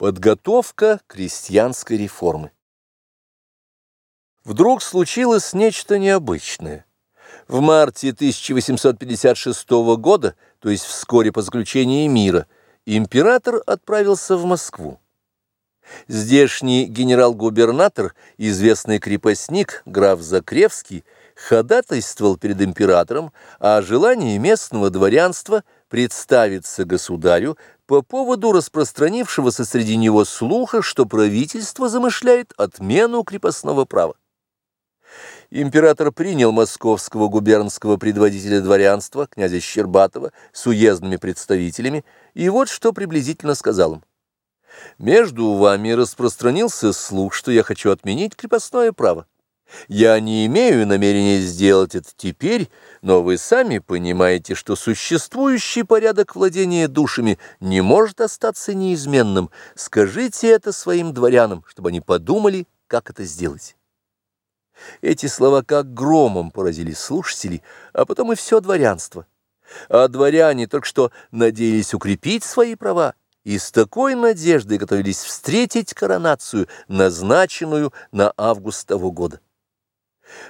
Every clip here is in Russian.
Подготовка крестьянской реформы. Вдруг случилось нечто необычное. В марте 1856 года, то есть вскоре по заключении мира, император отправился в Москву. Здешний генерал-губернатор, известный крепостник, граф Закревский, ходатайствовал перед императором о желании местного дворянства представиться государю по поводу распространившегося среди него слуха, что правительство замышляет отмену крепостного права. Император принял московского губернского предводителя дворянства, князя Щербатова, с уездными представителями, и вот что приблизительно сказал им. «Между вами распространился слух, что я хочу отменить крепостное право. Я не имею намерения сделать это теперь, но вы сами понимаете, что существующий порядок владения душами не может остаться неизменным. Скажите это своим дворянам, чтобы они подумали, как это сделать. Эти слова как громом поразили слушателей, а потом и все дворянство. А дворяне только что надеялись укрепить свои права и с такой надеждой готовились встретить коронацию, назначенную на август того года.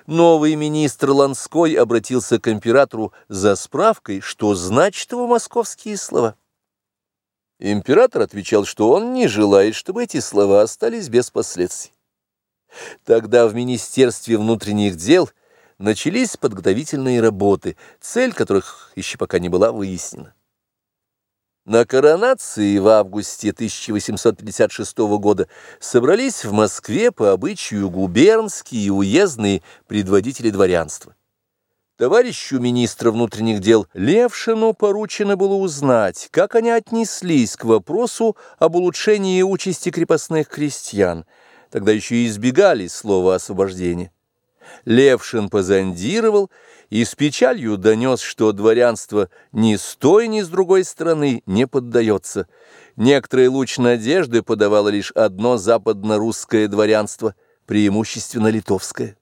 Новый министр Ланской обратился к императору за справкой, что значит его московские слова. Император отвечал, что он не желает, чтобы эти слова остались без последствий. Тогда в Министерстве внутренних дел начались подготовительные работы, цель которых еще пока не была выяснена. На коронации в августе 1856 года собрались в Москве по обычаю губернские и уездные предводители дворянства. Товарищу министра внутренних дел Левшину поручено было узнать, как они отнеслись к вопросу об улучшении участи крепостных крестьян. Тогда еще и избегали слова освобождения. Левшин позондировал и с печалью донес, что дворянство ни с той, ни с другой стороны не поддается. Некоторые луч надежды подавало лишь одно западно-русское дворянство, преимущественно литовское.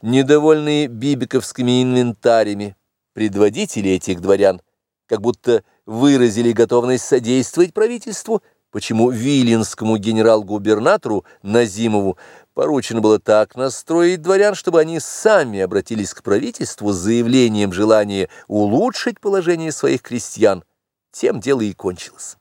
Недовольные бибиковскими инвентарями, предводители этих дворян как будто выразили готовность содействовать правительству, почему виленскому генерал-губернатору Назимову поручено было так настроить дворян, чтобы они сами обратились к правительству с заявлением желания улучшить положение своих крестьян. Тем дело и кончилось.